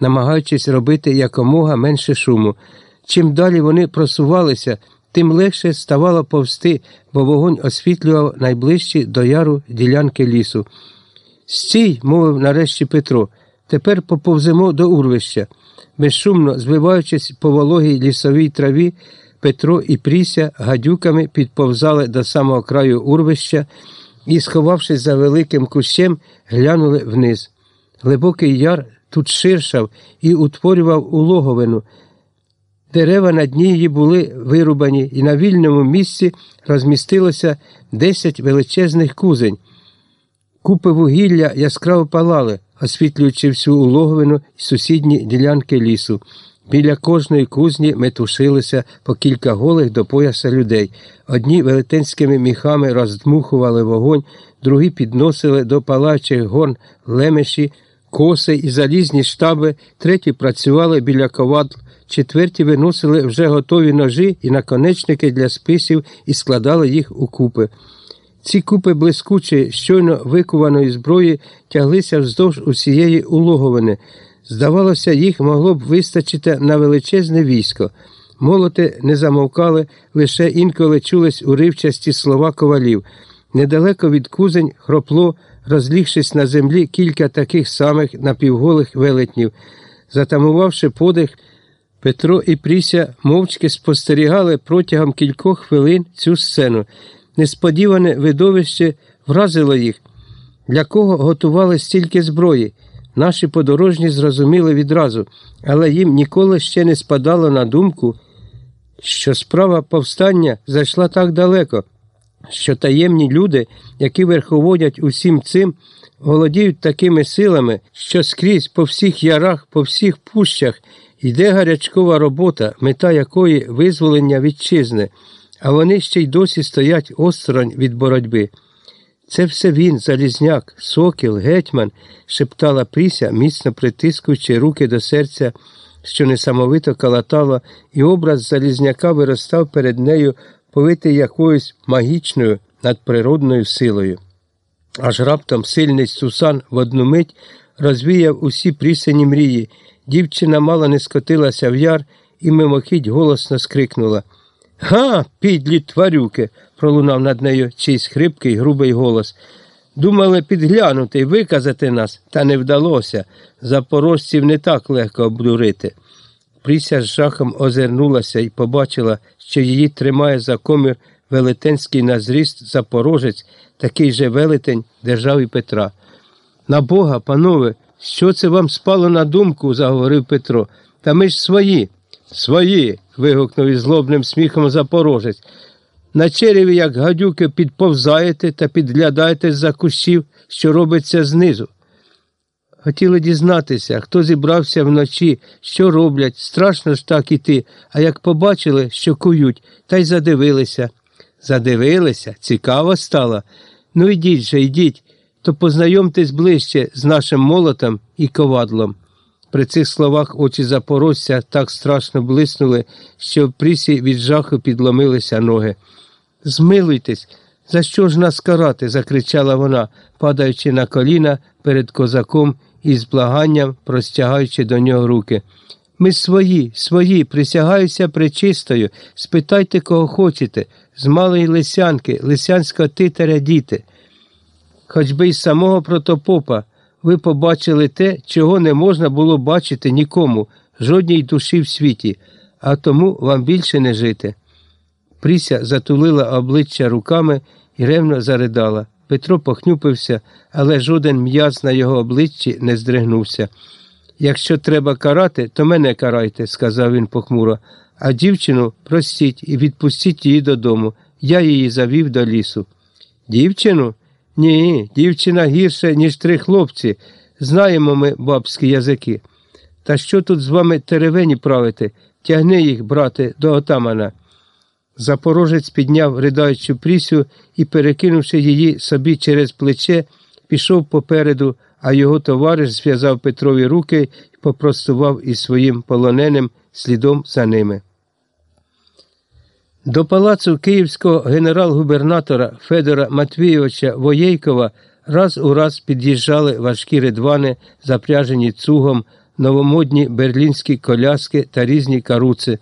намагаючись робити якомога менше шуму. Чим далі вони просувалися, тим легше ставало повсти, бо вогонь освітлював найближчі до яру ділянки лісу. Стій, мовив нарешті Петро, тепер поповземо до урвища. Безшумно збиваючись по вологій лісовій траві, Петро і Пріся гадюками підповзали до самого краю урвища і, сховавшись за великим кущем, глянули вниз. Глибокий яр тут ширшав і утворював улоговину. Дерева на дні її були вирубані, і на вільному місці розмістилося десять величезних кузень. Купи вугілля яскраво палали, освітлюючи всю улоговину і сусідні ділянки лісу. Біля кожної кузні метушилися по кілька голих до пояса людей. Одні велетенськими міхами роздмухували вогонь, другі підносили до палачих горн лемеші, коси і залізні штаби, треті працювали біля ковадл, четверті виносили вже готові ножі і наконечники для списів і складали їх у купи. Ці купи блискучої, щойно викуваної зброї тяглися вздовж усієї улоговини. Здавалося, їх могло б вистачити на величезне військо. Молоти не замовкали, лише інколи чулись уривчасті слова ковалів. Недалеко від кузень хропло, розлігшись на землі кілька таких самих напівголих велетнів. Затамувавши подих, Петро і Пріся мовчки спостерігали протягом кількох хвилин цю сцену. Несподіване видовище вразило їх, для кого готували стільки зброї. Наші подорожні зрозуміли відразу, але їм ніколи ще не спадало на думку, що справа повстання зайшла так далеко, що таємні люди, які верховодять усім цим, володіють такими силами, що скрізь по всіх ярах, по всіх пущах йде гарячкова робота, мета якої визволення вітчизни, а вони ще й досі стоять осторонь від боротьби. Це все він, Залізняк, сокіл, гетьман, шептала Пріся, міцно притискуючи руки до серця, що несамовито калатало, і образ Залізняка виростав перед нею, повитий якоюсь магічною надприродною силою. Аж раптом сильний Сусан в одну мить розвіяв усі прісені мрії. Дівчина мало не скотилася в яр і мимохідь голосно скрикнула. Га, підлі тварюки, пролунав над нею чийсь хрипкий, грубий голос. Думали підглянути виказати нас, та не вдалося. Запорожців не так легко обдурити. Пріся з жахом озирнулася і побачила, що її тримає за комір велетенський на зріст запорожець, такий же велетень держави Петра. На Бога, панове, що це вам спало на думку? заговорив Петро. Та ми ж свої. Свої. вигукнув із злобним сміхом запорожець. На череві, як гадюки, підповзаєте та підглядаєте з за кущів, що робиться знизу. Хотіли дізнатися, хто зібрався вночі, що роблять, страшно ж так іти, а як побачили, що кують, та й задивилися. Задивилися, цікаво стало. Ну йдіть же, йдіть, то познайомтесь ближче з нашим молотом і ковадлом. При цих словах очі запорожця так страшно блиснули, що в прісі від жаху підломилися ноги. Змилуйтесь, за що ж нас карати? закричала вона, падаючи на коліна перед козаком і з благанням простягаючи до нього руки. Ми свої, свої, присягаюся пречистою, спитайте, кого хочете, з малої лисянки, лисянського титаря діти. Хоч би й самого протопопа, ви побачили те, чого не можна було бачити нікому, жодній душі в світі, а тому вам більше не жити. Пріся затулила обличчя руками і ревно заридала. Петро похнюпився, але жоден м'яз на його обличчі не здригнувся. Якщо треба карати, то мене карайте, сказав він похмуро, а дівчину простіть і відпустіть її додому. Я її завів до лісу. Дівчину? Ні, дівчина гірше, ніж три хлопці. Знаємо ми бабські язики. Та що тут з вами теревені правити? Тягни їх, брате, до отамана. Запорожець підняв ридаючу прісю і, перекинувши її собі через плече, пішов попереду, а його товариш зв'язав Петрові руки і попростував із своїм полоненим слідом за ними. До палацу київського генерал-губернатора Федора Матвійовича Воєйкова раз у раз під'їжджали важкі ридвани, запряжені цугом, новомодні берлінські коляски та різні каруци.